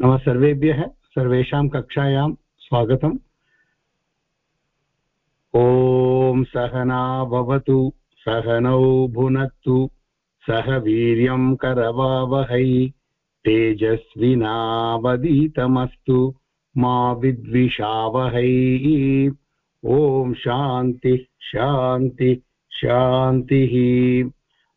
नमः सर्वेभ्यः, सर्वेषां कक्षायां स्वागतम्। ॐ सहना भवतु, सहनौ भुनक्तु सह वीर्यं करवावहै तेजस्विनावदीतमस्तु मा विद्विषावहै। ॐ शान्तिः, शान्ति, शान्तिः।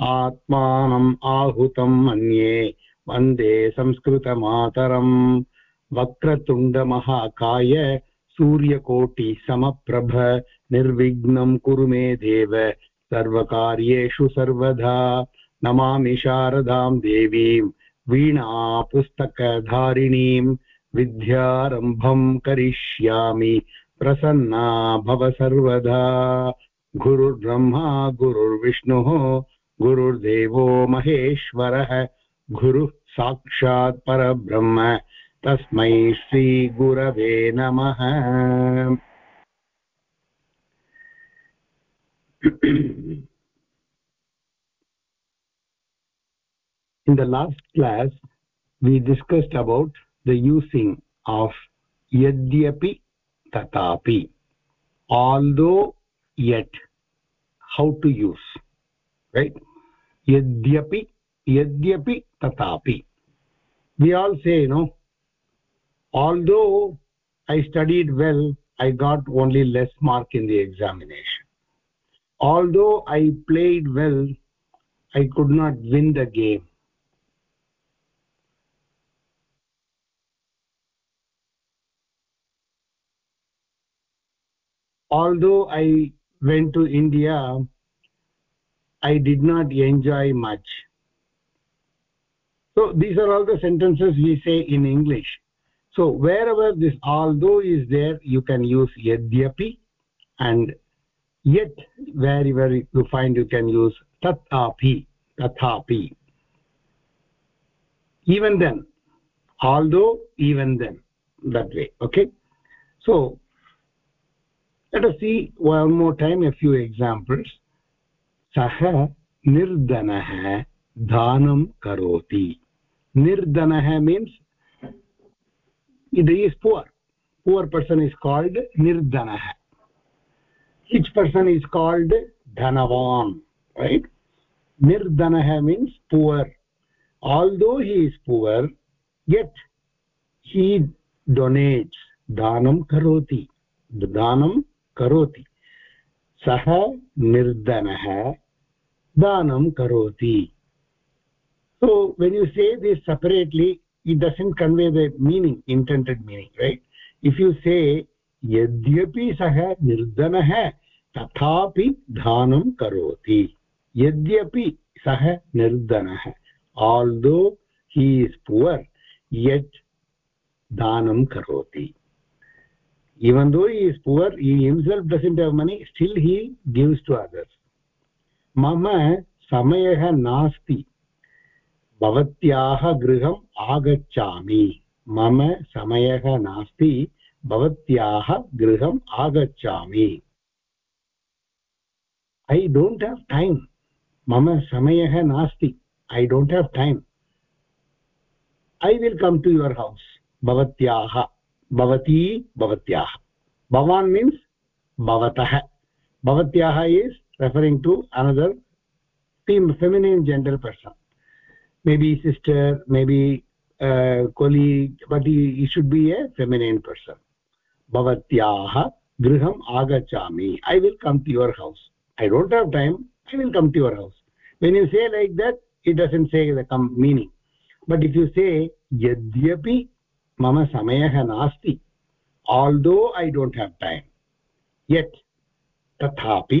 आत्मानम् आहुतं मन्ये, वंदे संस्कृतमातरम्। वक्रतुण्डमहाकाय सूर्यकोटिसमप्रभ, निर्विघ्नं कुरु मे देव। सर्वकार्येषु सर्वदा नमामि शारदां देवीं, वीणापुस्तकधारिणीं। विद्यारम्भं करिष्यामि, प्रसन्ना भव सर्वदा गुरुर्ब्रह्मा, गुरुर्विष्णुः गुरुर्देवो महेश्वरः गुरुः साक्षात् परब्रह्म तस्मै श्रीगुरवे नमः in the last class we discussed about the using of yadyapi tatapi although yet how to use right yadyapi yadyapi tatapi we all say you know although i studied well i got only less mark in the examination. Although i played well i could not win the game. Although i went to india i did not enjoy much. So these are all the sentences we say in english. So wherever this although is there you can use yadyapi and yet very very you find you can use tatapi tathapi. Even then although even then that way okay? So let us see one more time a few examples सः निर्दन है करोति। निर्धनः means it poor poor poor person is called निर्धनः। Person is is called धनवान् right है means poor although he is poor यत् हि डोनेट्स् दानं करोति। दानं करोति। सह निर्धनः दानं करोति। So way you say this separately it doesn't convey the meaning intended meaning right if you say यद्यपि सः निर्धनः, तथापि दानं करोति। यद्यपि सः निर्धनः आल्दो ही इज़ पुवर् यत् दानं करोति। Even though he is poor he himself doesn't have money still he gives to others mama samayah nasti भवत्याः गृहम् आगच्छामि मम समयः नास्ति भवत्याः गृहम् आगच्छामि ऐ डोण्ट् हेव् टैम् मम समयः नास्ति I don't have time I will come to your house भवत्याः भवती भवत्याः। भवान् मीन्स् भवतः। भवत्याः is referring to another team feminine gender person may be sister may be colleague but he should be a feminine person भवत्याः गृहम् आगच्छामि। I will come to your house I don't have time I will come to your house when you say like that it doesn't say the come meaning but if you say यद्यपि मम समयः नास्ति although I don't have time यत् तथापि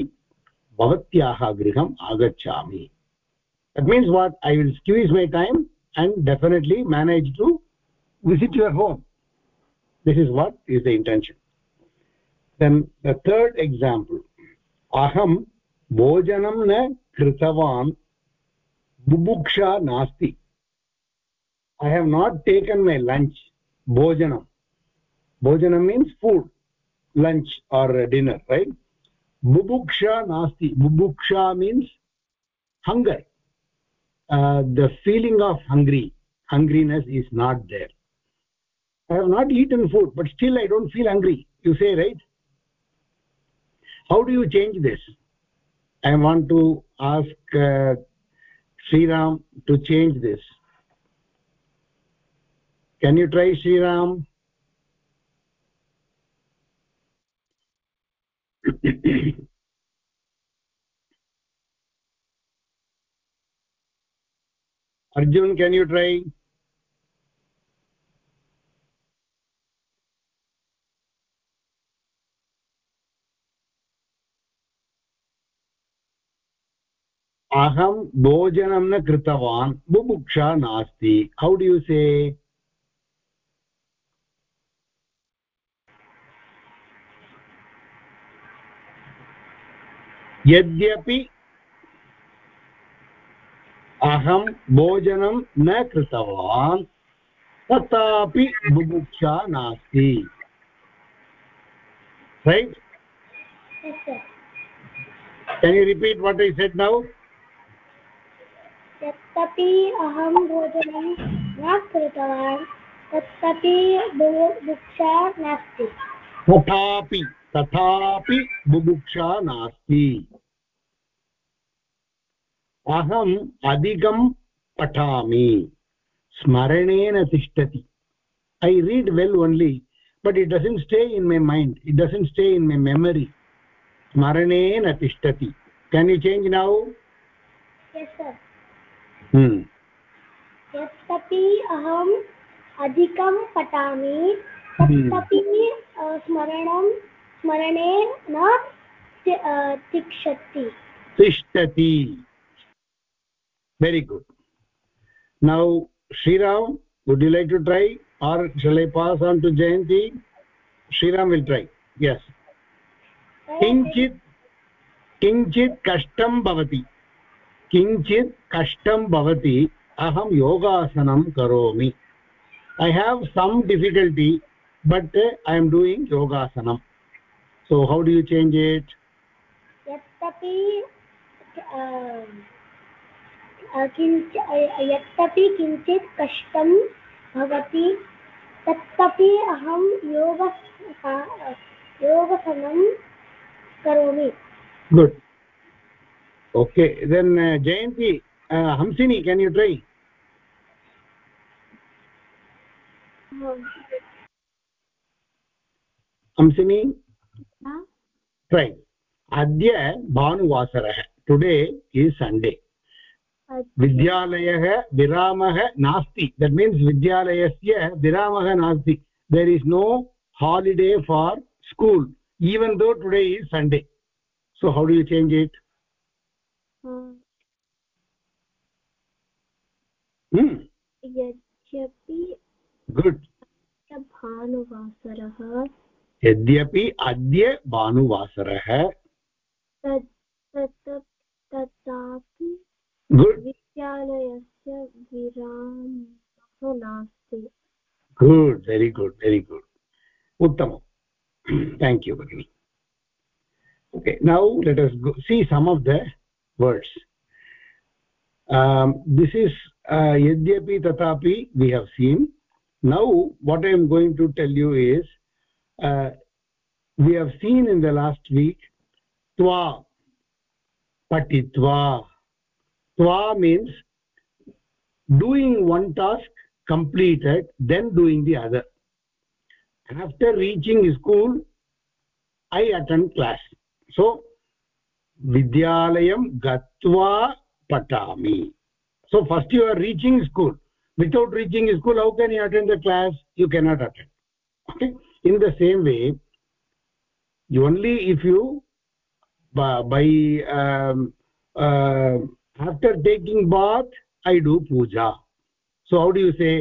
भवत्याः गृहम् आगच्छामि. That means what I will excuse my time and definitely manage to visit your home this is what is the intention then the third example अहं भोजनं न कृतवान् बुभुक्षा नास्ति I have not taken my lunch bhojanam. Bhojanam means food. Lunch or dinner right? Bubuksha nasti. Bubuksha means hunger. Uh, the feeling of hungry. Hungriness is not there. I have not eaten food but still i don't feel hungry. You say right? How do you change this? I want to ask uh, Ram to change this can you try Ram? arjun can you try अहं भोजनं न कृतवान् बुभुक्षा नास्ति how do you say यद्यपि अहं भोजनं न कृतवान् तथापि बुभुक्षा नास्ति। Right can you repeat what i said now? यद्यपि अहं भोजनं न कृतवान् तथापि बुभुक्षा नास्ति। तथापि तथापि बुभुक्षा नास्ति। अहम् अधिकं पठामि। स्मरणेन तिष्ठति। I read well only but it doesn't stay in my mind it doesn't stay in my memory स्मरणेन तिष्ठति। केन् यु चेञ्ज् नौ यद्यपि अहम् अधिकं पठामि स्मरणं स्मरणे न तिष्ठति तिष्ठति very good now shriram would you like to try or shall i pass on to jayanti shriram will try yes किञ्चित् किञ्चित् कष्टं भवति किञ्चित् कष्टं भवति अहं योगासनं करोमि I have some difficulty but I am doing योगासनं so how do you change it यद्यपि यत्तपि किञ्चित् कष्टं भवति तत्तपि अहं योग योगासनं करोमि। Good okay then Jayanti Hamsini can you try Hamsini try अद्य भानुवासरः टुडे इस् सण्डे विद्यालयः विरामः नास्ति। दट् मीन्स् विद्यालयस्य विरामः नास्ति। There is no holiday for school even though today is sunday. So how do you change it? Hmm. यद्यपि good भानुवासरः यद्यपि अद्य भानुवासरः तथापि गुड् विद्यालयस्य विरामः नास्ति good very good very good उत्तमम् thank you bagini okay now let us go, see some of the words um, this is uh, yadyapi tatapi we have seen now what i am going to tell you is uh, we have seen in the last week tva patitva tva means doing one task completed then doing the other. After reaching school i attend class. So vidyalayam gatva patami. So first you are reaching school. Without reaching school how can you attend the class? You cannot attend. Okay? In the same way you only if you by, by um, uh, after taking bath i do puja so how do you say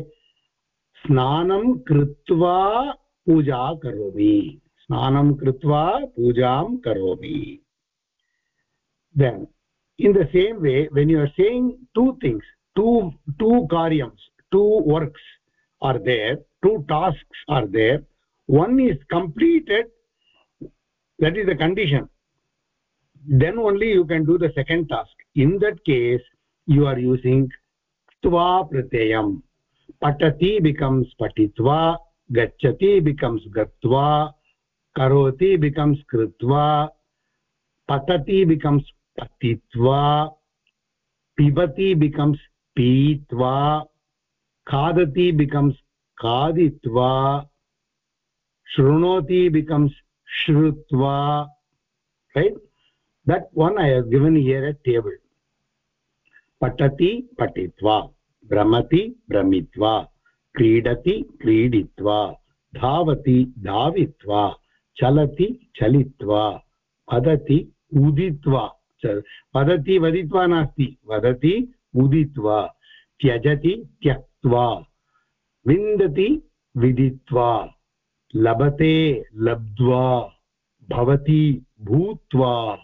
snanam krutva puja karomi snanam krutva pujam karomi then in the same way when you are saying two things two two karyams two works are there two tasks are there one is completed that is the condition then only you can do the second task in that case you are using tva pratyayam. Patati becomes patitva gachati becomes gatva karoti becomes krutva patati becomes patitva pibati becomes pitva khadati becomes khaditva shrunoti becomes shrutva. Right? That one i have given here at table patati patitva भ्रमति भ्रमित्वा, क्रीडति क्रीडित्वा, धावति धावित्वा, चलति चलित्वा, वदति उदित्वा वदति वदित्वा नास्ति, वदति उदित्वा, त्यजति त्यक्त्वा, विन्दति विदित्वा, लभते लब्ध्वा, भवति भूत्वा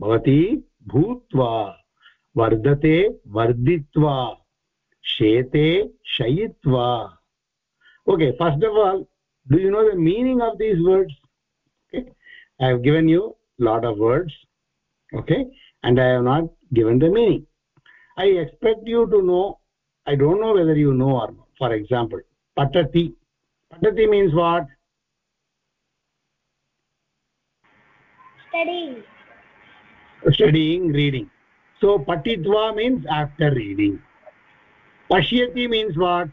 भवति भूत्वा। वर्धते वर्धित्वा शेते शयित्वा. Okay first of all do you know the meaning of these words okay I have given you lot of words okay and I have not given the meaning I expect you to know I don't know whether you know or for for example पठति पठति means what studying reading so patitva means after reading pashyati means what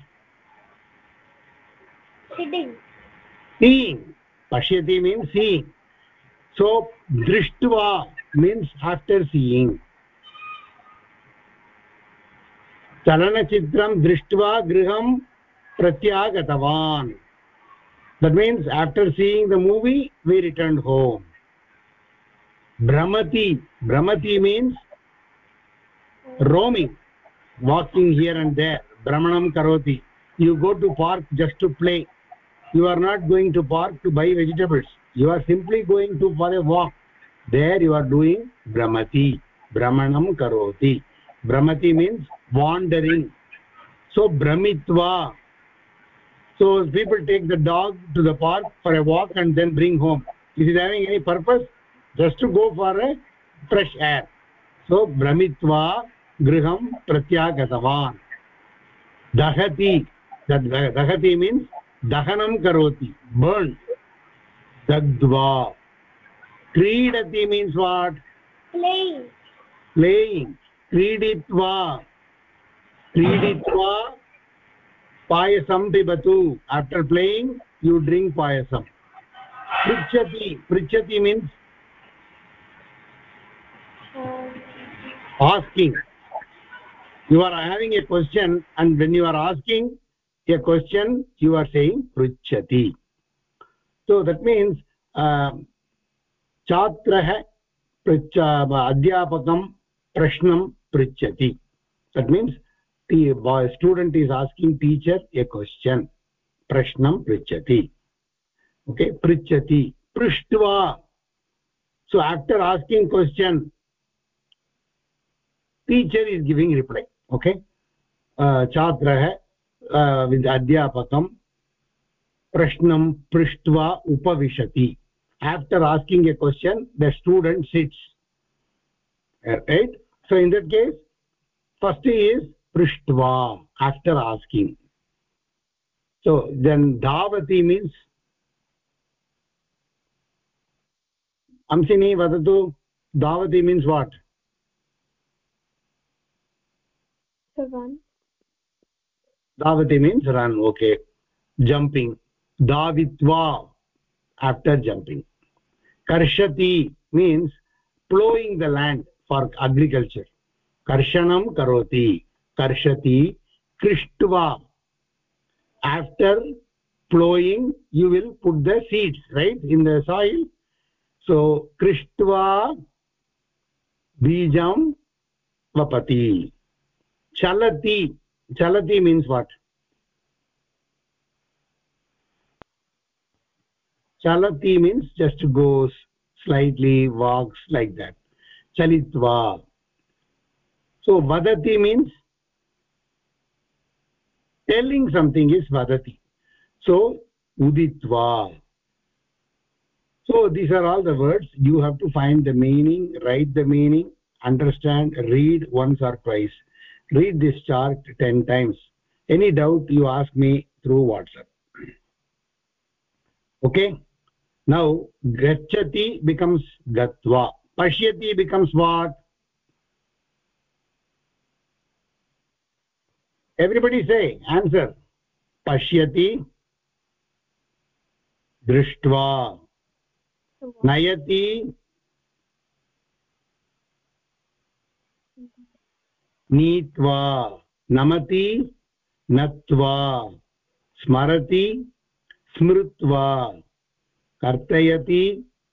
sitting seeing pashyati means seeing so drishtva means after seeing चलनचित्रं दृष्ट्वा गृहं प्रत्यागतवान् that means after seeing the movie we returned home brahmati brahmati means roaming walking here and there brahmanam karoti you go to park just to play you are not going to park to buy vegetables you are simply going to for a walk there you are doing brahmati brahmanam karoti brahmati means wandering so brahmitva so people take the dog to the park for a walk and then bring home is it having any purpose just to go for a fresh air so brahmitva गृहं प्रत्यागतवान्। दहति दहति means दहनं करोति burn दग्ध्वा। क्रीडति means what playing क्रीडित्वा। क्रीडित्वा पायसं पिबतु। After playing you drink पायसं। पृच्छति पृच्छति means asking oh. you are having a question and when you are asking a question you are saying prichati so that means uh, छात्रः पृच्छ अध्यापकं प्रश्नं पृच्छति that means the boy student is asking teacher a question prashnam prichati okay prichati prishtva so after asking question teacher is giving reply Okay? छात्रः अध्यापकं प्रश्नं पृष्ट्वा उपविशति। After asking a question the student sits so in that case first is पृष्ट्वा after asking so then धावति means Hamsini वदतु, धावति means what धावति मीन्स् रन् ओके जम्पिङ्ग् धावित्वा after jumping कर्षति means ploughing the land for agriculture कर्षणं करोति कर्षति कृष्ट्वा after ploughing you will put the seeds right in the soil so कृष्ट्वा बीजं वपति chalati. Chalati means what? Chalati means just goes slightly walks like that. Chalitva. So vadati means telling something is vadati. So uditva. So these are all the words. You have to find the meaning write the meaning understand read once or twice read this chart 10 times any doubt you ask me through whatsapp okay now gachati becomes gatva pashyati becomes what everybody say answer pashyati दृष्ट्वा नयति नीत्वा, नमति, नत्वा, स्मरति, स्मृत्वा, कर्तयति,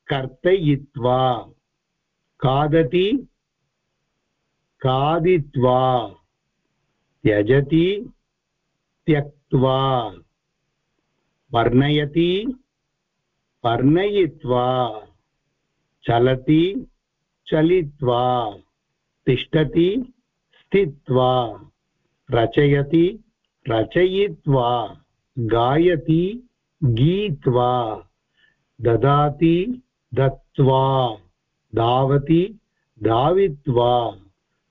कर्तयित्वा, खादति, खादित्वा, त्यजति, त्यक्त्वा, वर्णयति, वर्णयित्वा, चलति, चलित्वा, तिष्ठति स्थित्वा रचयति, रचयित्वा गायति, गीत्वा ददाति, दत्त्वा धावति धावित्वा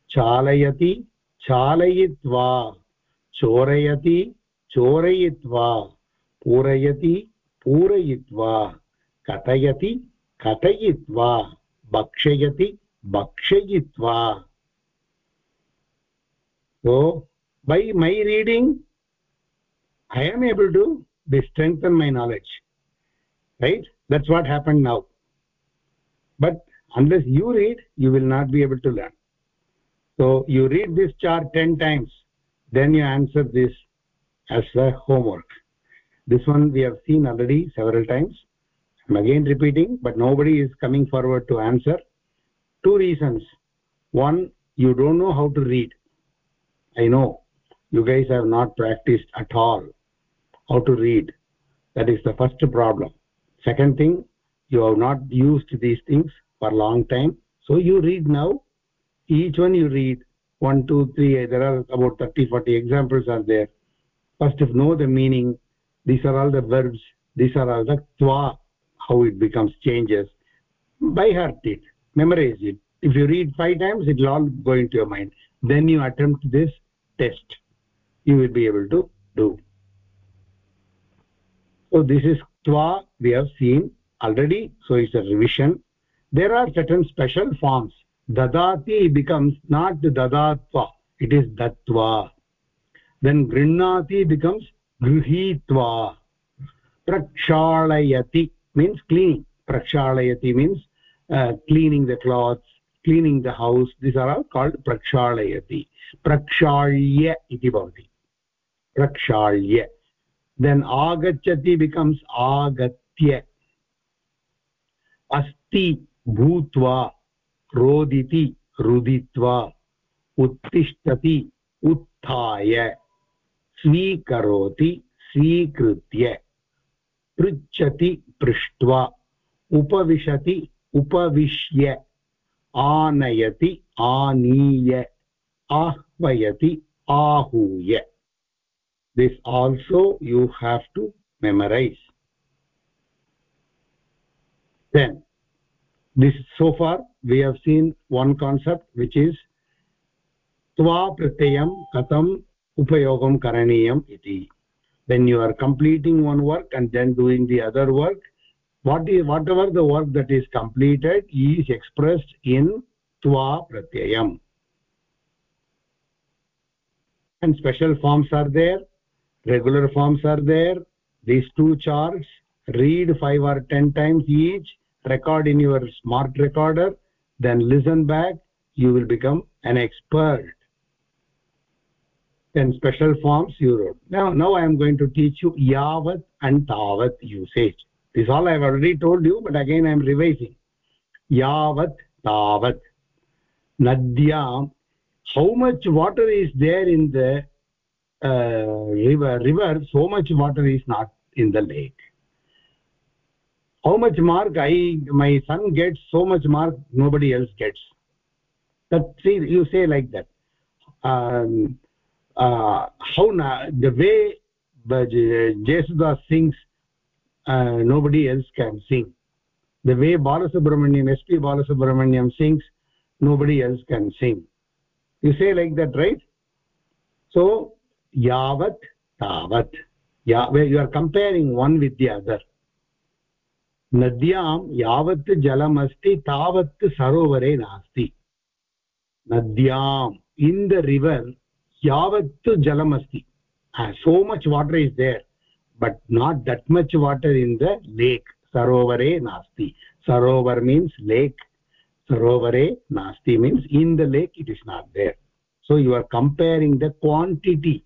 चालयति, चालयित्वा चोरयति, चोरयित्वा पूरयति, पूरयित्वा कथयति, कथयित्वा भक्षयति, भक्षयित्वा so by my reading i am able to strengthen my knowledge right? That's what happened now. But unless you read you will not be able to learn. So you read this chart 10 times then you answer this as a homework. This one we have seen already several times. I'm again repeating but nobody is coming forward to answer. Two reasons. One you don't know how to read i know you guys have not practiced at all how to read. That is the first problem. Second thing you have not used these things for a long time. So you read now. Each one you read one two three there are about 30 40 examples are there. First if know the meaning these are all the verbs these are all the twa how it becomes changes. By heart it memorize it. If you read five times it will all go into your mind then you attempt this test. You will be able to do. So this is twa we have seen already. So it's a revision. There are certain special forms. Dadati becomes not dadatva. It is datva. Then grinnati becomes gruhitva prakshalayati means cleaning. Prakshalayati means uh, cleaning the clothes. Cleaning the house these are all called prakshalayati prakshalya iti bhavati prakshalya then agachati becomes agatya asti bhutva roditi ruditva उत्तिष्ठति उत्थाय स्वीकरोति स्वीकृत्य पृच्छति पृष्ट्वा उपविशति उपविश्य आनयति आनीय, आह्वयति, आहूय. This also you have to memorise then this so far we have seen one concept which is त्वा प्रत्ययं कथम् उपयोगं करणीयम् इति then you are completing one work and then doing the other work what is whatever the work that is completed is expressed in tva pratyayam. And special forms are there regular forms are there. These two charts read 5 or 10 times each record in your smart recorder then listen back you will become an expert. Then special forms you wrote. Now now i am going to teach you yavat and tavat usage this all i have already told you but again i am revising. Yavat tavat nadyam. How much water is there in the uh, river? River so much water is not in the lake. How much mark? I my son gets so much mark nobody else gets. That see you say like that. Um, uh, how na, the way jesudas sings uh, nobody else can sing the way balasubramaniam sp balasubramaniam sings nobody else can sing you say like that right so yavat tavat yeah where you are comparing one with the other नद्यां यावत् जलमस्ति तावत् सरोवरे नास्ति नद्याम् in the river यावत् जलमस्ति so much water is there but not that much water in the lake sarovare nasti sarovar means lake sarovare nasti means in the lake it is not there so you are comparing the quantity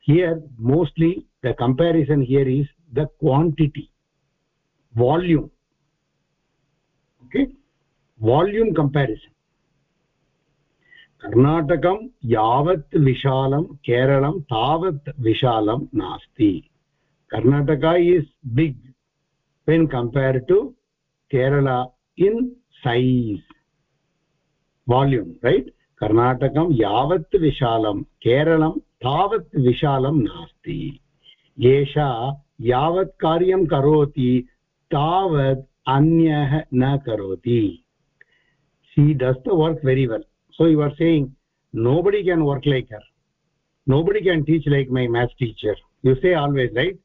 here mostly the comparison here is the quantity volume okay volume comparison कर्णाटकं यावत् विशालं केरलं तावत् विशालं नास्ति Karnataka is big when compare to Kerala in size volume right कर्णाटकं यावत् विशालं केरलं तावत् विशालं नास्ति एषा यावत् कार्यं करोति तावत् अन्यः न करोति she does the work very well so, you are saying nobody can work like her. Nobody can teach like my math teacher. You say always, right?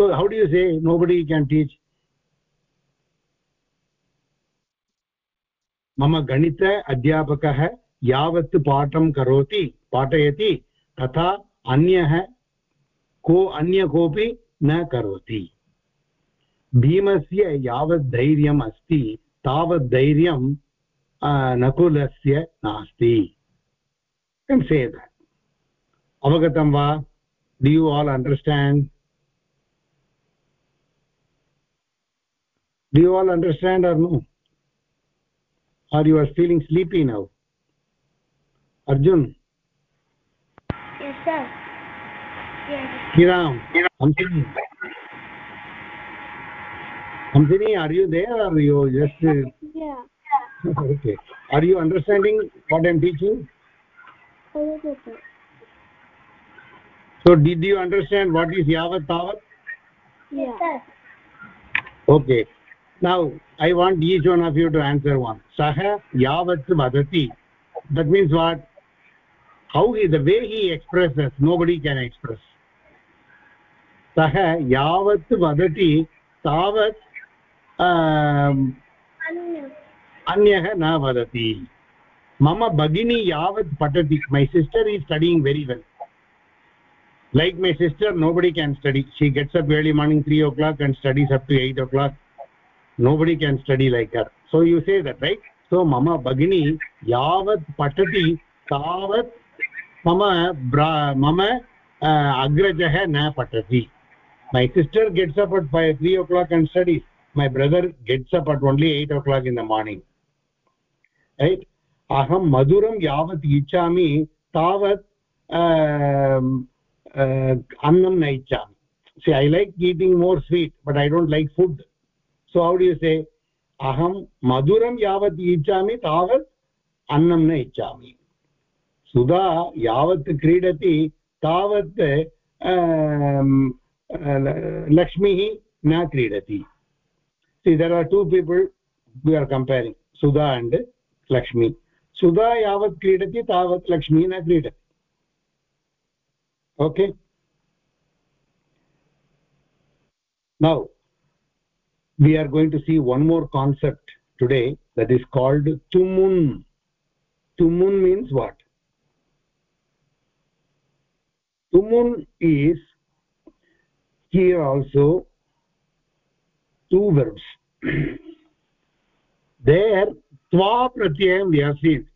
So how do you say nobody can teach? मम गणित अध्यापकः यावत् पाठं करोति, पाठयति, तथा अन्यः को अन्य कोऽपि न करोति। भीमस्य यावत् धैर्यम् अस्ति, तावत् धैर्यं नकुलस्य नास्ति। Can say that. avagatam va do do you all understand or no? Or you are feeling sleepy now? Arjun? Yes sir. Yes. Kiram hamsini hamsini are you there or you just uh, yeah. okay. Are you understanding what i'm teaching? A little bit. So did you understand what is yavat tavat yes sir. Okay now i want each one of you to answer one saha yavat vadati that means what how he the way he expresses nobody can express saha yavat vadati tavat um, अन्य अन्यः न वदति मम भगिनी यावत् पठति my sister is studying very well like my sister nobody can study she gets up early morning three o'clock and studies up to eight nobody can study like her. So you say that right? So mama bagini yavat patati tavat mama bra, mama uh, agrajah na patati. My sister gets up at 5 3 o'clock and studies. My brother gets up at only 8 o'clock in the morning. Right? Aham maduram yavat ichami, tavat um, uh, annam na ichhami see i like eating more sweet but i don't like food. So how do say अहं मधुरं यावत् इच्छामि तावत् अन्नं न इच्छामि सुधा यावत् क्रीडति तावत् लक्ष्मीः न क्रीडति there are two people we are comparing Sudha and Lakshmi Sudha यावत् क्रीडति तावत् लक्ष्मी न क्रीडति okay now we are going to see one more concept today that is called tumun. Tumun means what? Tumun is here also two verbs. There twa pratyayam we have seen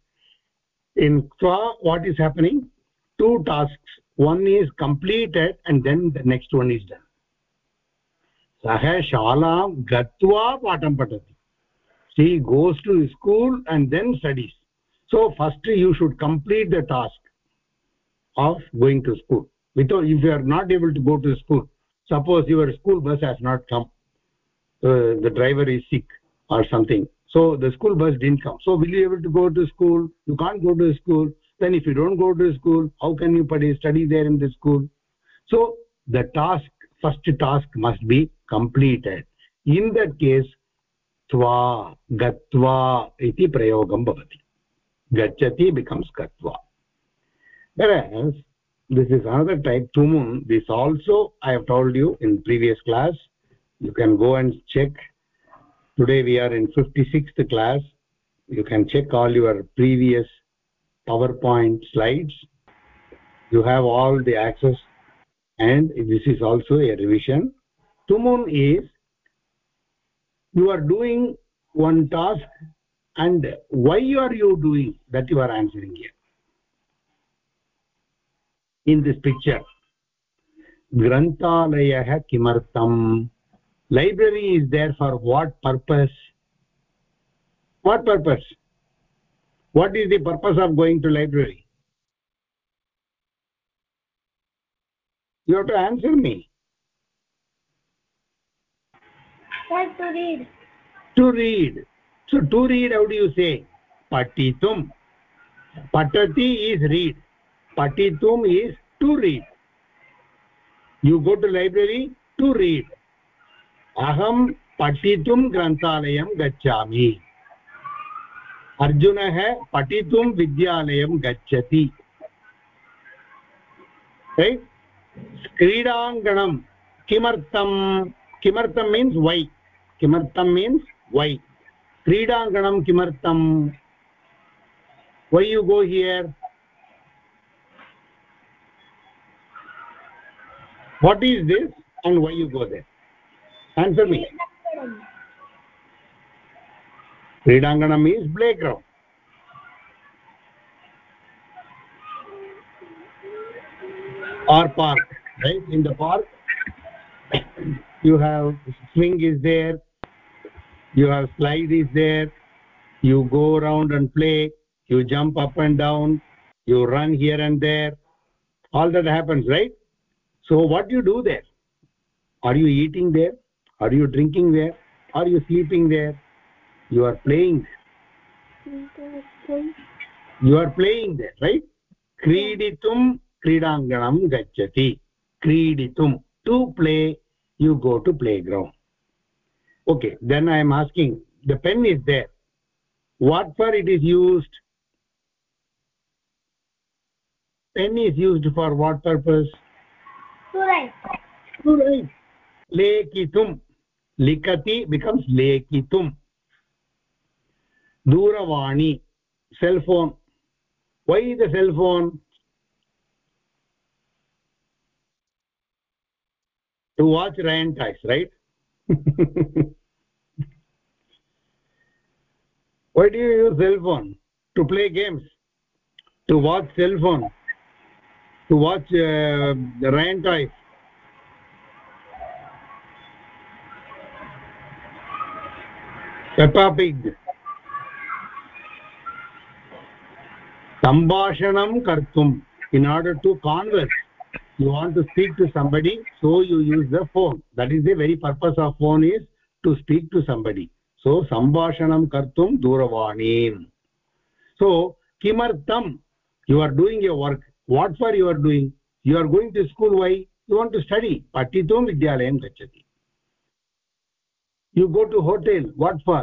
in twa what is happening? Two tasks. One is completed and then the next one is done सः शालां गत्वा पाठं पठति she goes to school and then studies so first you should complete the task of going to school without if you are not able to go to school suppose your school bus has not come uh, the driver is sick or something so the school bus didn't come so will you be able to go to school you can't go to school then if you don't go to school how can you study there in the school so the task first task must be completed. In that case tva gatva iti prayogam bhavati. Gachati becomes gatva. Whereas this is another type tumun. This also i have told you in previous class. You can go and check. Today we are in 56th class. You can check all your previous powerpoint slides. You have all the access and this is also a revision. Tumun is you are doing one task and why are you doing that you are answering here. In this picture granthalayah kimartam library is there for what purpose? What purpose? What is the purpose of going to library you have to answer me Sir, to read. to read so to read how do you say patitum patati is read patitum is to read you go to library to read aham patitum granthalayam gacchami अर्जुनः पठितुं विद्यालयं गच्छति क्रीडाङ्गणं किमर्थं किमर्थं means why किमर्थं means why क्रीडाङ्गणं किमर्थं why you go here what is this and why you go there answer me kridanganam is playground or park right in the park. You have swing is there you have slide is there you go around and play you jump up and down you run here and there. All that happens right? So what do you do there? Are you eating there? Are you drinking there? Are you sleeping there? You are playing you are playing there right kriditum kridanganam gacchati kriditum to play you go to playground okay then i am asking the pen is there what for it is used pen is used for what purpose To write. to write lekitum likati becomes lekitum duravani cell phone why the cell phone to watch ryan ties right? Why do you use cell phone? To play games? To watch cell phone? To watch uh, the ryan toys peppa pig. Sambhashanam kartum in order to converse you want to speak to somebody so you use the phone that is the very purpose of phone is to speak to somebody so sambhashanam kartum duravanim so kimartam you are doing your work what for you are doing you are going to school why you want to study patitum vidyalayam gachati you go to hotel what for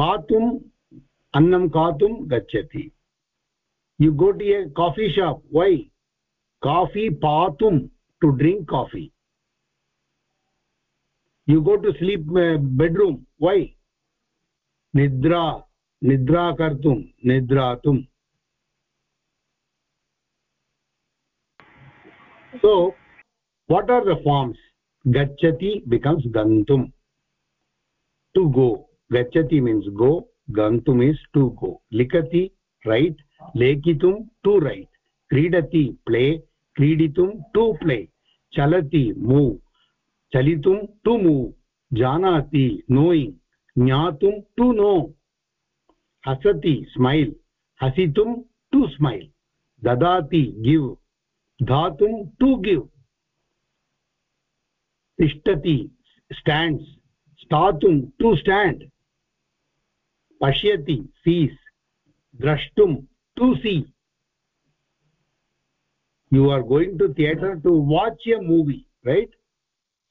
katum annam katum gachati you go to a coffee shop why coffee Patum to drink coffee you go to sleep bedroom why निद्रा निद्रा कर्तुं निद्रातुम् so what are the forms गच्छति becomes गन्तुम् to go गच्छति means go गन्तुम् is to go लिखति write लेखितुं to write क्रीडति प्ले क्रीडितुं टु प्ले। चलति मूव् चलितुं टु मूव् जानाति नोयिङ्ग् ज्ञातुं टु नो। हसति स्मैल्। हसितुं टु स्मैल्। ददाति गिव्। दातुं टु गिव्। तिष्ठति स्टाण्ड्स्। स्थातुं टु स्टाण्ड्। पश्यति सीस्। द्रष्टुं to see. You are going to theater to watch a movie right?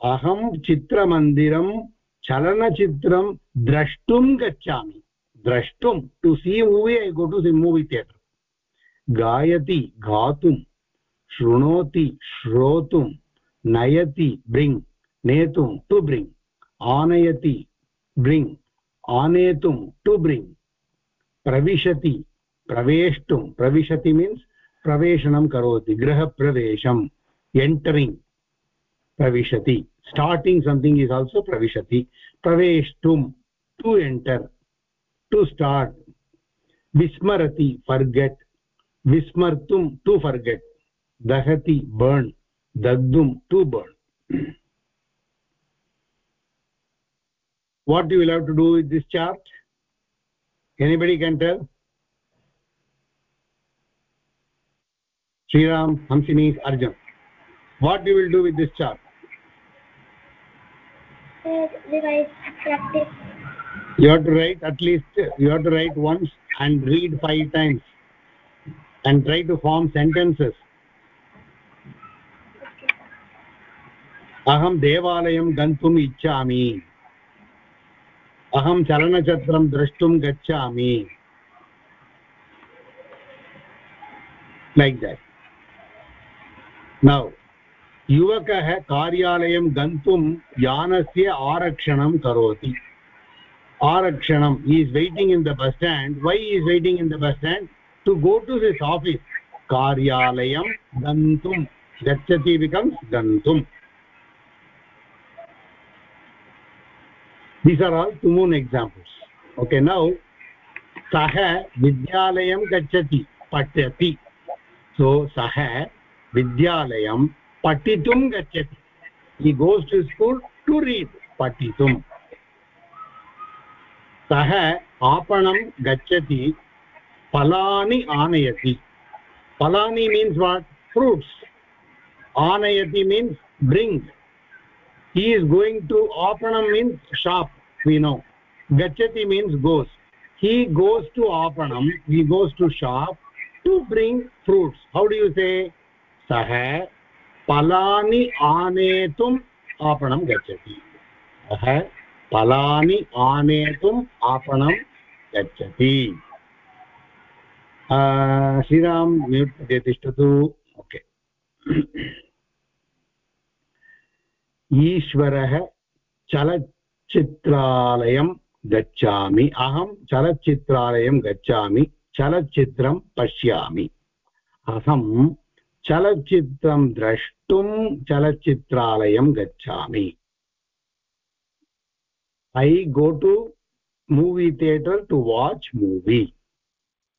Aham chitramandiram chalanachitram drashtum gachami drashtum. To see a movie i go to the movie theater. Gayati gatum shrunoti shrotum. Nayati bring. Netum to bring. Anayati bring. Anetum to bring. Pravishati praveshtum. Pravishati means प्रवेशनं करोति गृहप्रवेशम् entering प्रविशति. Starting something is also प्रविशति. प्रवेष्टुं to enter to start विस्मरति forget विस्मर्तुं to forget दहति burn दग्धुं to burn what you will have to do with this chart anybody can tell Sriram, Hamsini, Arjun. What you will do with this chart? Uh, revise, practice. You have to write at least, you have to write once and read five times and try to form sentences. अहं देवालयं गन्तुम् इच्छामि अहं चलनचित्रं द्रष्टुं गच्छामि like that now युवकः कार्यालयं गन्तुं यानस्य आरक्षण करोति आरक्षण is waiting in the bus stand why is waiting in the bus stand to go to this office कार्यालयं गन्तुं गच्छति बिकम्स् गन्तुम् दीस् आर् आल् टु मून् एक्साम्पल्स् ओके नौ सह विद्यालय गच्छति पठति सो सह विद्यालयं पठितुं गच्छति। He goes to school to read पठितुं। सः आपणं गच्छति, फलानि आनयति। फलानि मीन्स् वाट् फ्रूट्स् आनयति means bring he is going to आपणं मीन्स् शाप् विनो गच्छति means goes he goes to आपणं he goes to shop to bring fruits how do you say सः फलानि आनेतुम् आपणं गच्छति। सः फलानि आनेतुम् आपणं गच्छति। श्रीराम, म्यूट् मध्ये तिष्ठतु। ओके। ईश्वरः चलच्चित्रालयं गच्छामि। अहं चलच्चित्रालयं गच्छामि। चलच्चित्रं पश्यामि। अहं चलच्चित्रं द्रष्टुं चलच्चित्रालयं गच्छामि। I go to movie theatre to watch movie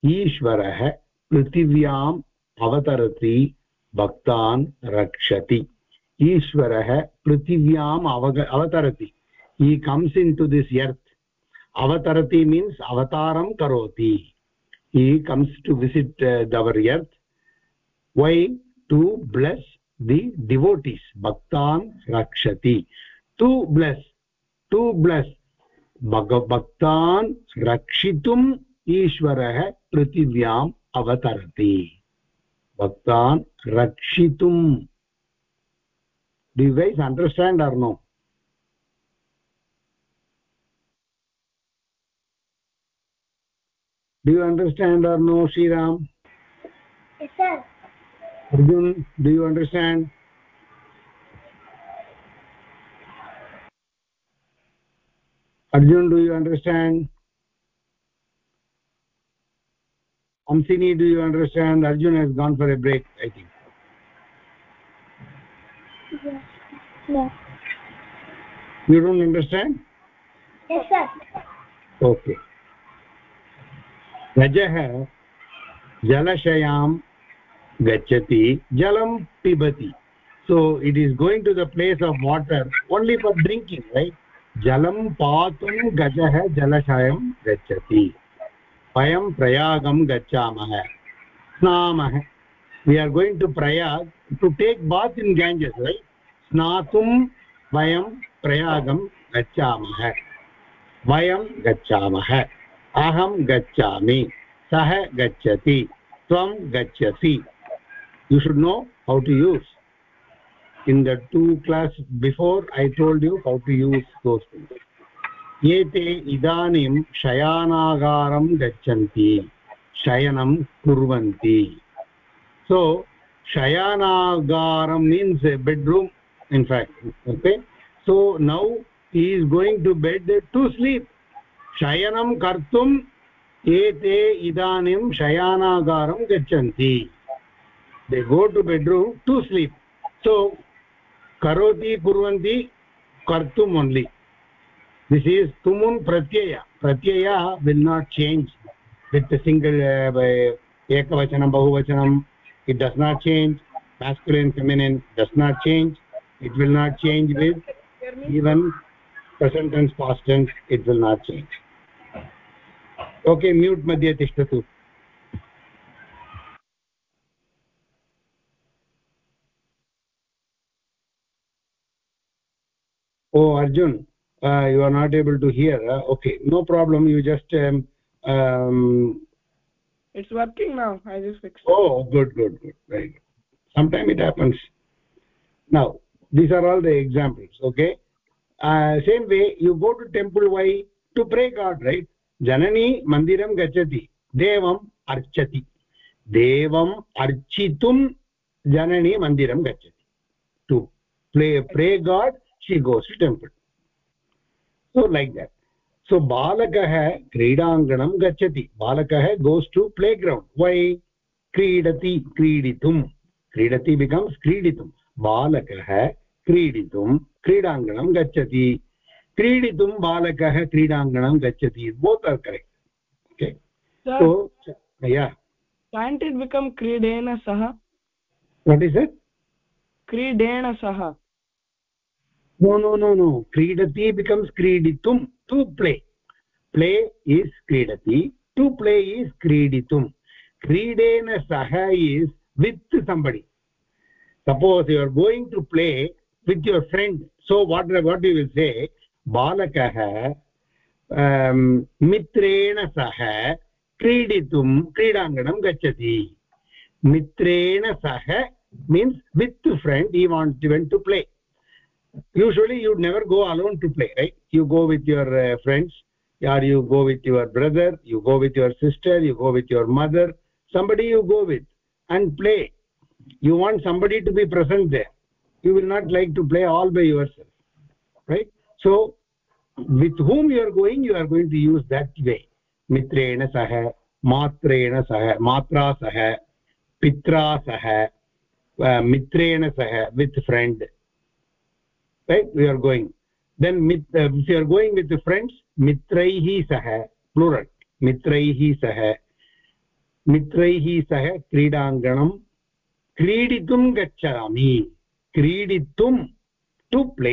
ईश्वरः पृथिव्याम् अवतरति भक्तान् रक्षति। ईश्वरः पृथिव्याम् अवग अवतरति। He comes into this earth. avatarati means avataram karoti he comes to visit uh, our earth. Why to bless the devotees bhaktan rakshati to bless to bless bhaktan rakshitum ईश्वरः पृथिव्याम् अवतरति भक्तान् रक्षितुं do you guys understand or no do you understand or no shriram Yes, sir. arjun do you understand arjun do you understand amsini do you understand arjun has gone for a break i think Yes. No. you don't understand Yes, sir. okay रजः जलशयां गच्छति जलं पिबति so it is going to the place of water only for drinking right jalam patum gajah jalashayam gacchati vayam prayagam gachamah स्नामः we are going to prayag to take bath in ganges right snatum vayam prayagam gachamah vayam gachamah aham gachami sah gachati tvam gachasi you should know how to use in the two class before i told you how to use those things एते इदानीं शयानागारं गच्छन्ति शयनं कुर्वन्ति so shayanagaram means a bedroom in fact okay so now he is going to bed to sleep shayanam kartum ete idanim shayanagaram gachanti They go to bedroom to sleep so करोति कुर्वन्ति कर्तुम् only this is तुमुन् प्रत्यय प्रत्यय will not change with single एकवचनं बहुवचनं it does not change masculine feminine does not change it will not change with even present tense past tense it will not change okay mute मध्ये तिष्ठतु oh arjun uh, you are not able to hear. Uh, okay no problem. You just um, um, it's working now. I just fixed it. oh good good good. Good. Sometime it happens. Now these are all the examples okay? Uh, same way you go to temple why to pray god right? Janani mandiram gachati devam archati. Devam architum janani mandiram gachati. To play pray god she goes to temple so like that so balakah क्रीडाङ्गणं गच्छति balakah goes to playground why क्रीडति क्रीडितुं क्रीडति becomes क्रीडितुं बालकः क्रीडितुं क्रीडाङ्गणं गच्छति क्रीडितुं बालकः क्रीडाङ्गणं गच्छति both are correct okay Sir, so yeah can't it become क्रीडेन सह what is it क्रीडेन सह no no no no kridati becomes kriditum to play play is kridati to play is kriditum kridena saha is with somebody suppose you are going to play with your friend so what what you will say balakah um, mitrena saha क्रीडितुं क्रीडाङ्गणं गच्छति मित्रेण सह means with friend he wants went to play usually you never go alone to play right? You go with your uh, friends or you go with your brother you go with your sister you go with your mother somebody you go with and play. You want somebody to be present there. You will not like to play all by yourself right? So with whom you are going you are going to use that way. Mitrena sah matrena sah matra sah pitra sah uh, mitrena sah with friend right we are going then mit, uh, if you are going with the friends mitraihi sah plural mitraihi sah mitraihi sah क्रीडाङ्गणं क्रीडितुं गच्छामि क्रीडितुं to play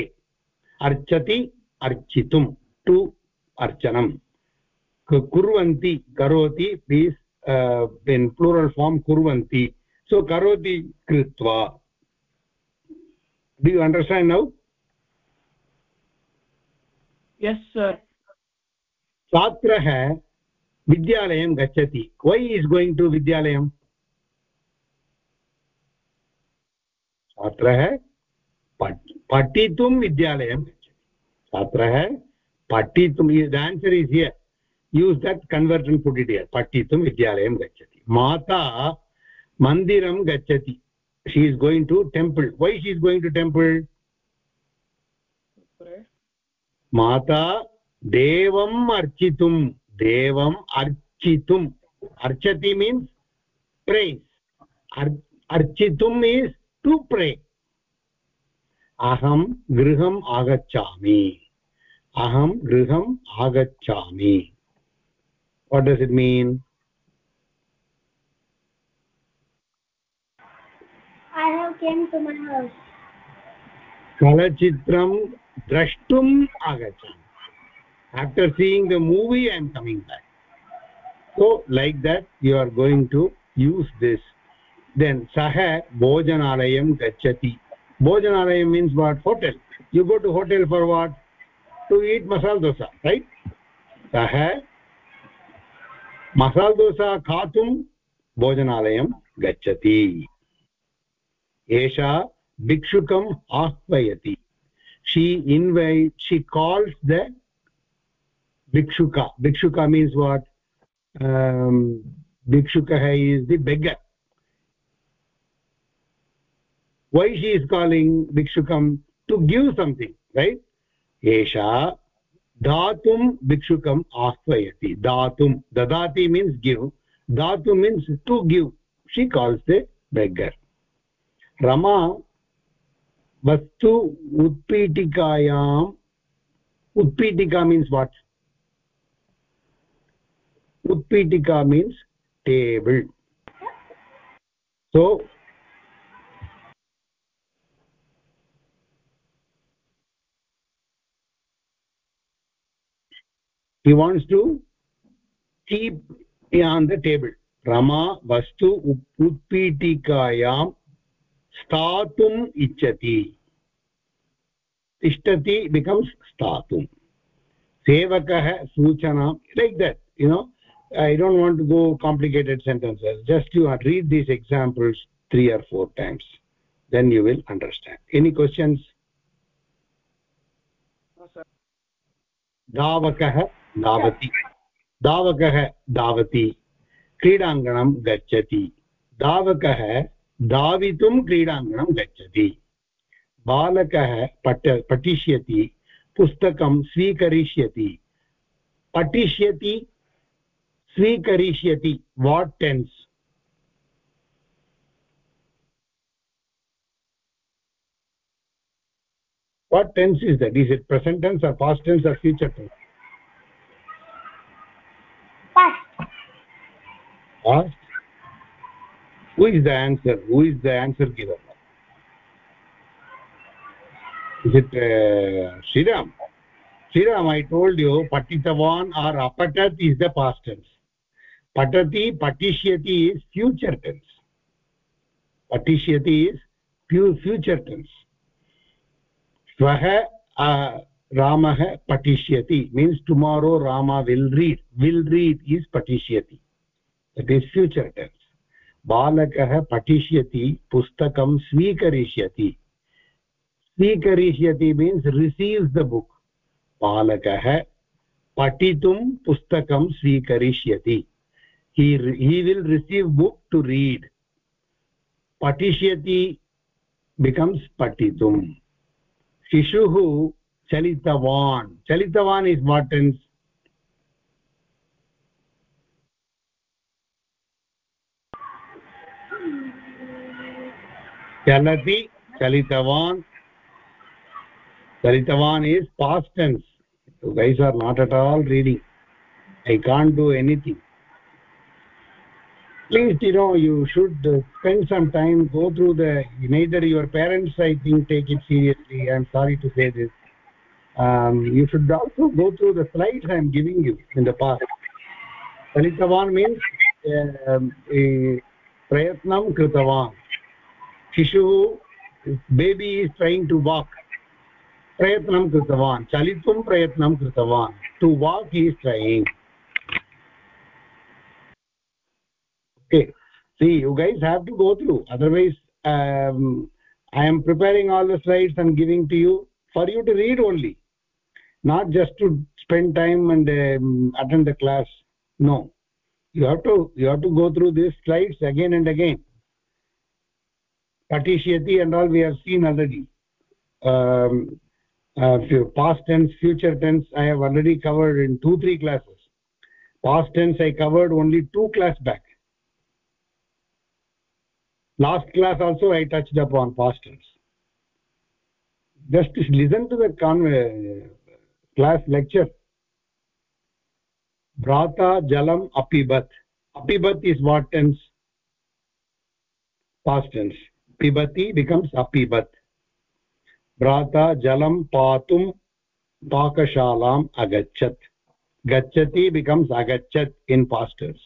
अर्चति अर्चितुं to अर्चनं कुर्वन्ति करोति please in plural form कुर्वन्ति सो करोति कृत्वा do you understand now yes, sir. छात्रः विद्यालयं गच्छति। वै इस् गोयिङ्ग् टु विद्यालयं छात्रः पठितुं विद्यालयं गच्छति। छात्रः पठितुं the answer is here use that convert and put it here पठितुं विद्यालयं गच्छति। माता मन्दिरं गच्छति। She is going to temple why she is going to temple माता देवम् अर्चितुं देवम् अर्चितुम्। अर्चति मीन्स् प्रेस् अर्चितुम् इस् टु प्रे अहं गृहम् आगच्छामि। अहं गृहम् आगच्छामि। What does it mean I have came to my house. चलचित्रं द्रष्टुम् आगच्छामि। After seeing the movie I am coming back so like that you are going to use this then सः भोजनालयं गच्छति। भोजनालयं means what hotel you go to hotel for what to eat masala dosa right सः मसाल् दोसा खातुं भोजनालयं गच्छति। एषा भिक्षुकम् आह्वयति। She invites she calls the bhikshuka bhikshuka means what um bhikshukah is the beggar why she is calling bhikshukam to give something right esha datum bhikshukam ahvayati datum dadati means give datu means to give she calls the beggar rama vastu utpitikayam utpitika means what utpitika means table so he wants to keep on the table rama vastu utpitikayam स्थातुम् इच्छति। तिष्ठति becomes स्थातुम्। सेवकः सूचना like that you know I don't want to go complicated sentences just you are read these examples three or four times then you will understand any questions धावकः धावति धावकः धावति क्रीडाङ्गणं गच्छति धावकः धावितुं क्रीडाङ्गणं गच्छति बालकः पठ पठिष्यति पुस्तकं स्वीकरिष्यति पठिष्यति स्वीकरिष्यति what tense what tense is that is it present tense or past tense or future tense past past who is the answer who is the answer giver is it uh, shriram shriram i told you patitavan or apatat is the past tense patati patishyati is future tense patishyati is pure future tense श्वः रामः पठिष्यति means tomorrow rama will read will read is patishyati that is future tense बालकः पठिष्यति, पुस्तकं स्वीकरिष्यति। स्वीकरिष्यति means receives the book बालकः पठितुं पुस्तकं स्वीकरिष्यति। He will receive book to read पठिष्यति becomes पठितुं। शिशुः चलितवान्। चलितवान् इस् वाट् टेन्स् चलति चलितवान् चलितवान् is past tense you guys are not at all reading i can't do anything please you know you should spend some time go through the neither your parents i think take it seriously i'm sorry to say this um, you should also go through the slides i'm giving you in the past palitavan means um, prayatnam kritavan shishu baby is trying to walk. prayatnam kritavan chalitum prayatnam kritavan to walk he is trying. Okay. See you guys have to go through. Otherwise um, i am preparing all the slides and giving to you for you to read only. Not just to spend time and um, attend the class. No. You have to you have to go through these slides again and again patishyati and all we have seen already. Um, uh, past tense future tense i have already covered in two three classes. Past tense i covered only two class back. Last class also i touched upon past tense. Just listen to the uh, class lecture. Brata jalam apibat. Apibat is what tense? Past tense pibati becomes apibat brata jalam patum pakashalam agachat gachati becomes agachat in past tense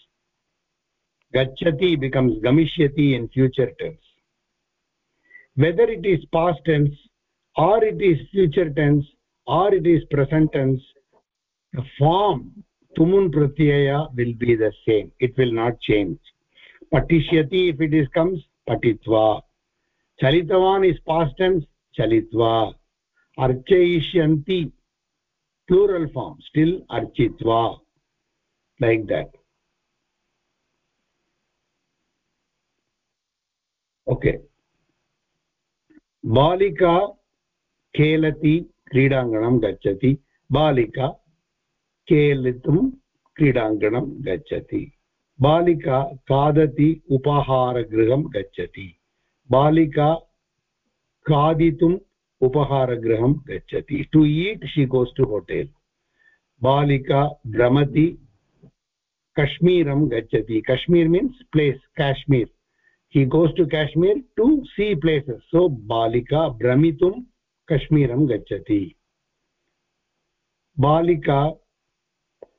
gachati becomes gamishyati in future tense whether it is past tense or it is future tense or it is present tense the form tumun pratyaya will be the same it will not change patishyati if it is comes patitva is past tense chalitva archayishyanti plural form still architva like that okay बालिका खेलति क्रीडाङ्गणं गच्छति बालिका खेलितुं क्रीडाङ्गणं गच्छति बालिका खादति उपाहारगृहं गच्छति बालिका खादितुम् उपहारगृहं गच्छति। To eat she goes to hotel बालिका भ्रमति, कश्मीरं गच्छति। Kashmir means place Kashmir he goes to Kashmir to see places so बालिका भ्रमितुं कश्मीरं गच्छति। बालिका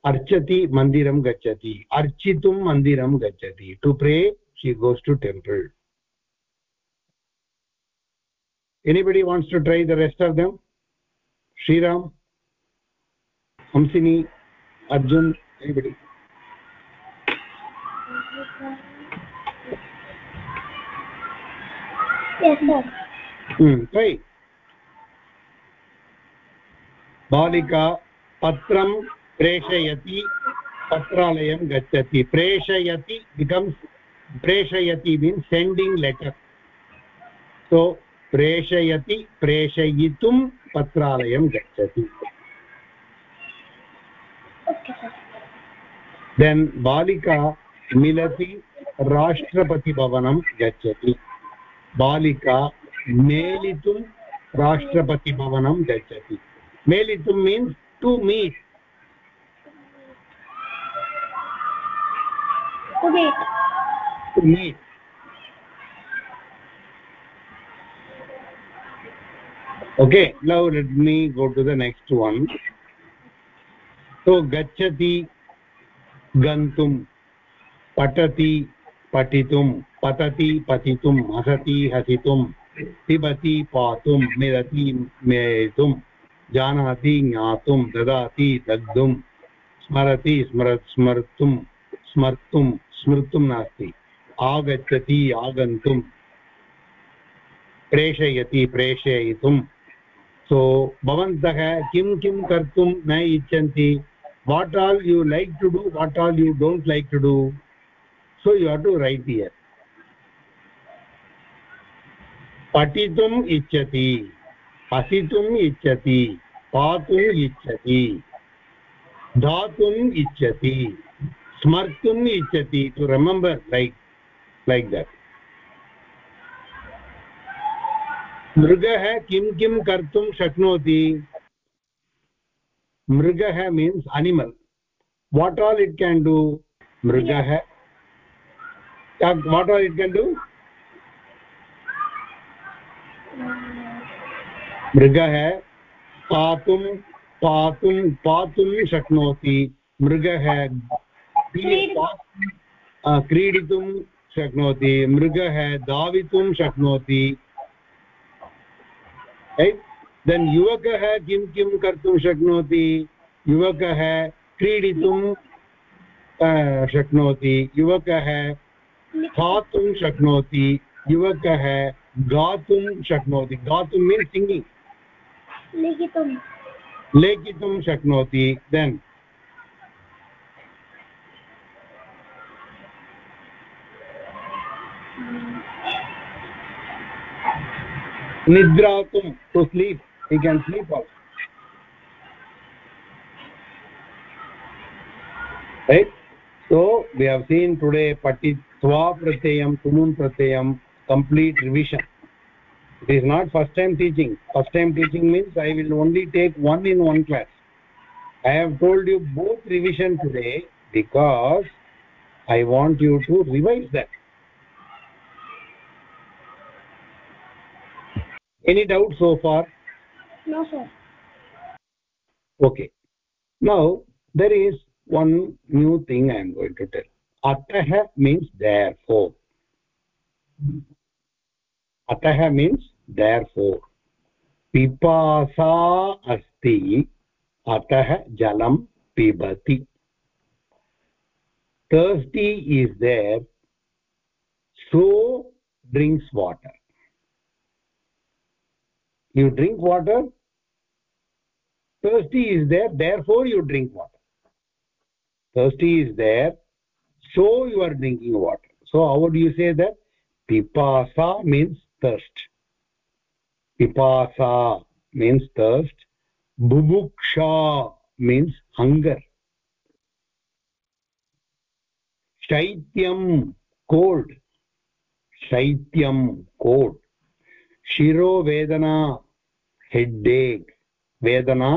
अर्चति मन्दिरं गच्छति। अर्चितुं मन्दिरं गच्छति। To pray she goes to temple anybody wants to try the rest of them shriram hamsini arjun anybody yes बालिका पत्रं प्रेषयति पत्रालयं गच्छति प्रेषयति बिकम्स् प्रेषयति मीन्स् सेण्डिङ्ग् लेटर् सो प्रेषयति प्रेषयितुं पत्रालयं गच्छति। देन् बालिका मिलति राष्ट्रपतिभवनं गच्छति। बालिका मेलितुं राष्ट्रपतिभवनं गच्छति। मेलितुं means to meet to meet okay, now let me go to the next one. So gachati gantum patati patitum पतति पतितुं हसति हसितुं पिबति पातुं मिलति मेतुं जानाति ज्ञातुं ददाति दग्धुं स्मरति स्मर स्मर्तुं स्मर्तुं स्मर्तुं नास्ति आगच्छति आगन्तुं प्रेषयति प्रेषयितुं सो भवन्तः किं किं कर्तुं न इच्छन्ति what all you like to do what all you don't like to do so, you have to write here. पठितुम् इच्छति हसितुम् इच्छति पातुम् इच्छति धातुम् इच्छति स्मर्तुम् इच्छति to remember like like that मृगः किं किं कर्तुं शक्नोति? मृगः means animal what all it can do मृगः. What all it can do मृगः पातुं पातुं पातुं शक्नोति. मृगः क्रीडितुं शक्नोति. मृगः धावितुं शक्नोति. देन् युवकः किं किं कर्तुं शक्नोति युवकः क्रीडितुं शक्नोति युवकः स्थातुं शक्नोति युवकः गातुं शक्नोति गातुं मीन्स् सिङ्गिङ्ग् लेखितुं लेखितुं शक्नोति then nidratum to sleep. He can sleep also. Right? So we have seen today Pati Swa pratyayam tunun pratyayam complete revision. It is not first time teaching. First time teaching means i will only take one in one class. I have told you both revision today because i want you to revise that. Any doubt so far? No sir. Okay. Now there is one new thing i am going to tell. Atah means therefore. Atah means therefore. Pipasa asti atah jalam pibati. Thirsty is there so drinks water you drink water thirsty is there therefore you drink water. Thirsty is there so you are drinking water. So how do you say that? Pipasa means thirst. Pipasa means thirst. Bubuksha means hunger. Shaityam cold. Shaityam cold शिरो वेदना head वेदना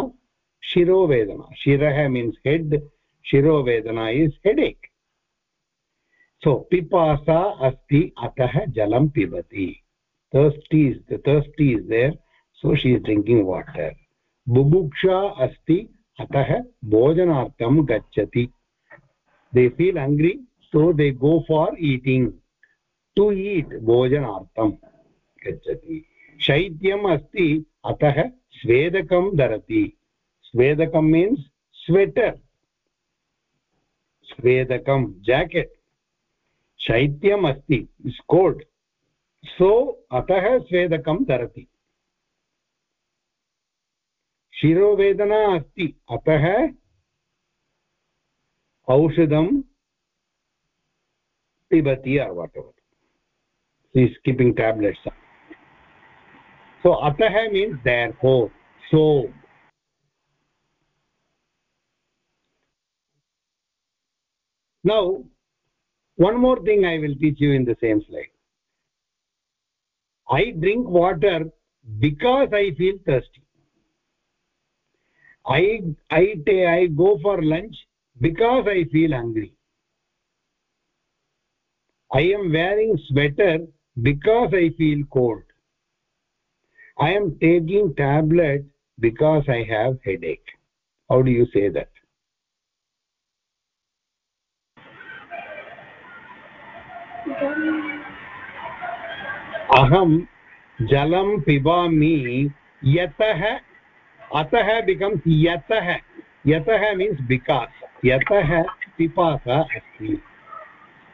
शिरो वेदना शिरः means head शिरो वेदना is headache सो पिपासा अस्ति, अतः जलं पिबति. Thirsty thirsty there so she is drinking water बुभुक्षा अस्ति, अतः भोजनार्थं गच्छति. They feel angry so they go for eating to eat भोजनार्थं. Gacchati शैत्यम् अस्ति अतः स्वेदकं धरति। स्वेदकं मीन्स् स्वेटर् स्वेदकं जाकेट् शैत्यम् अस्ति कोल्ड् सो अतः स्वेदकं धरति। शिरोवेदना अस्ति, अतः औषधं पिबति or whatever keeping tablets so atah means therefore. So now one more thing i will teach you in the same slide. I drink water because i feel thirsty. I i i go for lunch because i feel hungry. I am wearing sweater because i feel cold i am taking tablet because i have headache. How do you say that? अहं जलं पिबामि यतः अतः becomes यतः यतः means because यतः पिपासा अस्ति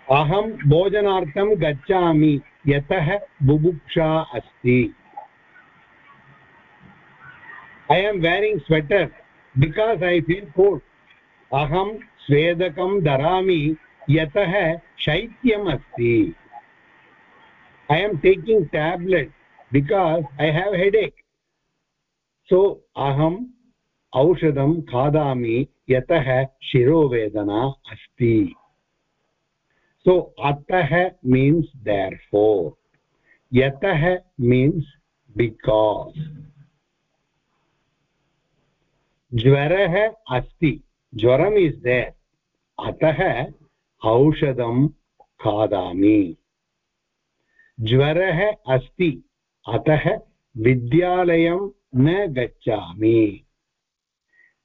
अहं भोजनार्थं गच्छामि यतः बुभुक्षा अस्ति I am wearing sweater because I feel cold अहं स्वेदकं धरामि, यतः शैत्यम् अस्ति I am taking tablet because I have headache so अहम् औषधं खादामि, यतः शिरोवेदना अस्ति। सो अतः मीन्स् देर् फोर् यतः मीन्स् बिकास् ज्वरः अस्ति ज्वरम् इस् देर् अतः औषधं खादामि। ज्वरः अस्ति अतः विद्यालयं न गच्छामि।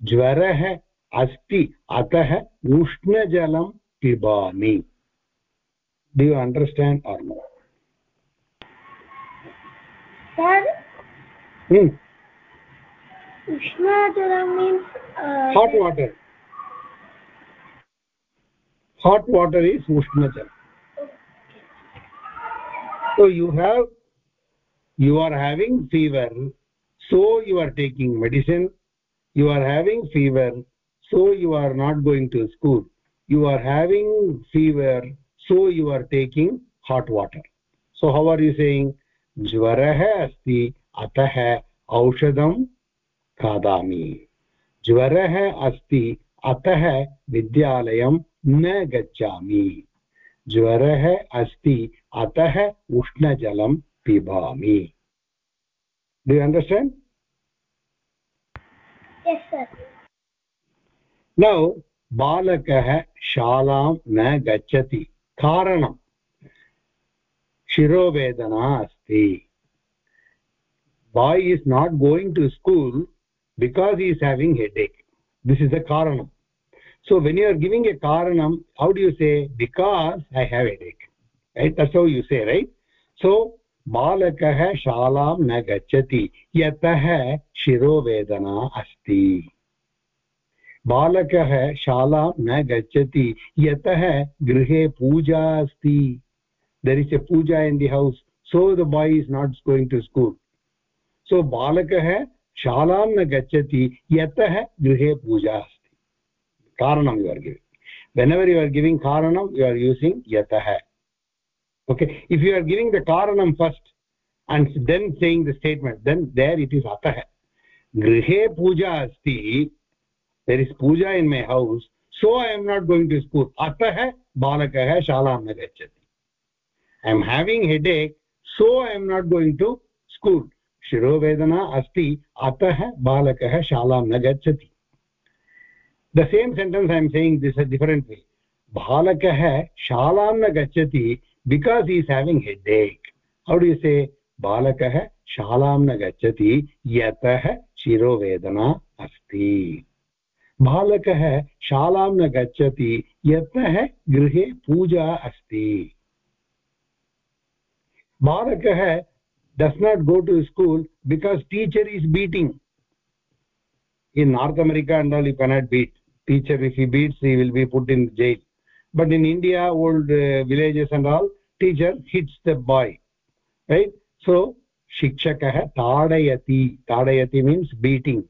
ज्वरः अस्ति अतः उष्णजलं पिबामि। Do you understand or no hot water hot water is उष्णजल so you have you are having fever so you are taking medicine you are having fever so you are not going to school you are having fever so you are taking hot water so how are you saying ज्वर है अस्ति अतः औषधम खादामि ज्वरः अस्ति अतः विद्यालयं न गच्छामि। ज्वरः अस्ति अतः उष्णजलं पिबामि। डु अण्डर्स्टाण्ड् नौ बालकः शालां न गच्छति। कारणं? शिरोवेदना अस्ति। Boy is not going to school because he is having headache this is the karanam so when you are giving a karanam how do you say because i have headache right that's how you say right so बालकः शालां न गच्छति यतः शिरोवेदना अस्ति बालकः शालां न गच्छति यतः गृहे पूजा अस्ति there is a puja in the house so the boy is not going to school so balakah शाला न गच्छति, यतः पूजा अस्त। कारणं you are giving whenever you are giving कारणं यु आर् यूसिङ्ग् ये if you are giving the कारणं first and then saying the statement then there it is अतः गृहे पूजा अस्ति there is puja in my house so I am not going to school अतः बालकः शालां न गच्छति। I am having headache so I am not going to school शिरोवेदना अस्ति, अतः बालकः शालां न गच्छति। The same sentence I am saying this a different way बालकः शालां न गच्छति बिकास् ईस् हेविङ्ग् हेड् एक् औड् यु से बालकः शालां न गच्छति, यतः शिरोवेदना अस्ति। बालकः शालां न गच्छति, यतः गृहे पूजा अस्ति। बालकः does not go to school because teacher is beating. In north america and all you cannot beat. Teacher if he beats he will be put in jail. But in india old uh, villages and all teacher hits the boy. Right? So shikshakah tadayati. Tadayati means beating.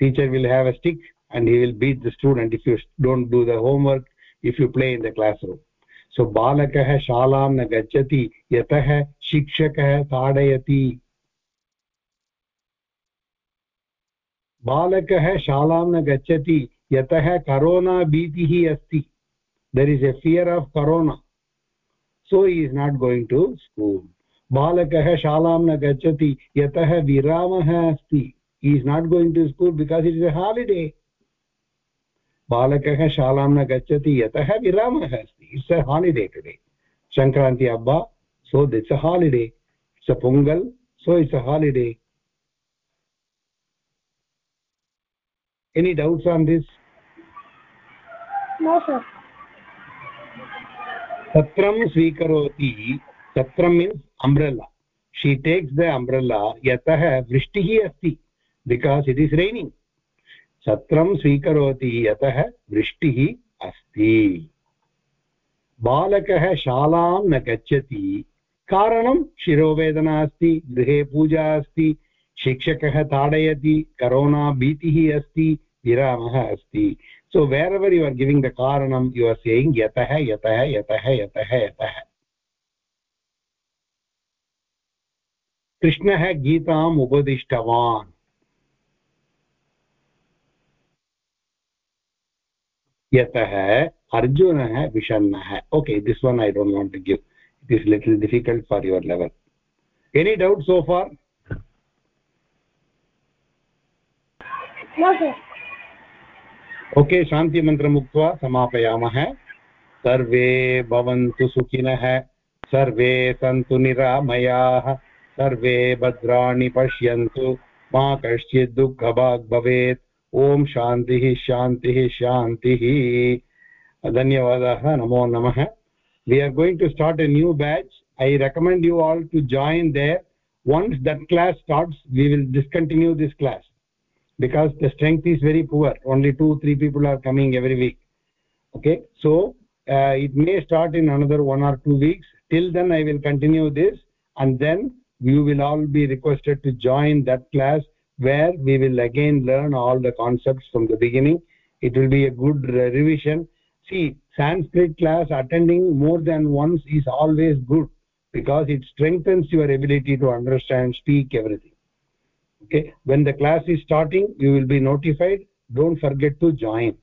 Teacher will have a stick and he will beat the student. If you don't do the homework if you play in the classroom सो बालकः शालां न गच्छति, यतः शिक्षकः ताडयति। बालकः शालां न गच्छति, यतः करोना भीतिः अस्ति। There is a fear of corona so he is not going to school बालकः शालां न गच्छति, यतः विरामः अस्ति। He is not going to school because it is a holiday बालकः शालां न गच्छति, यतः विरामः अस्ति। It's a holiday today Sankranti habba so that's a holiday it's a Pongal so it's a holiday any doubts on this no sir satram swikaroti satram means umbrella she takes the umbrella yatah vrishtihi asti because it is raining छत्रं स्वीकरोति यतः वृष्टिः अस्ति बालकः शालां न गच्छति। कारणं शिरोवेदना अस्ति, गृहे पूजा अस्ति, शिक्षकः ताडयति, करोना भीतिः अस्ति, विरामः अस्ति। So where ever you are giving the कारणं यु आर् सेयिङ्ग् यतः यतः यतः यतः यतः। कृष्णः गीताम् उपदिष्टवान्। यतः अर्जुनः विषन्नः okay this one I don't want to give it is little difficult for your level any doubt so far okay शान्तिमन्त्रम् उक्त्वा समापयामः सर्वे भवन्तु सुखिनः सर्वे सन्तु निरामयाः सर्वे भद्राणि पश्यन्तु मा कश्चित् दुःखभाग् भवेत् ॐ शान्तिः शान्तिः शान्तिः धन्यवादाः नमो नमः we are going to start a new batch i recommend you all to join there once that class starts we will discontinue this class because the strength is very poor only two three people are coming every week okay so uh, it may start in another one or two weeks till then i will continue this and then you will all be requested to join that class where we will again learn all the concepts from the beginning. It will be a good revision. See sanskrit class attending more than once is always good because it strengthens your ability to understand speak everything. Okay? When the class is starting you will be notified. Don't forget to join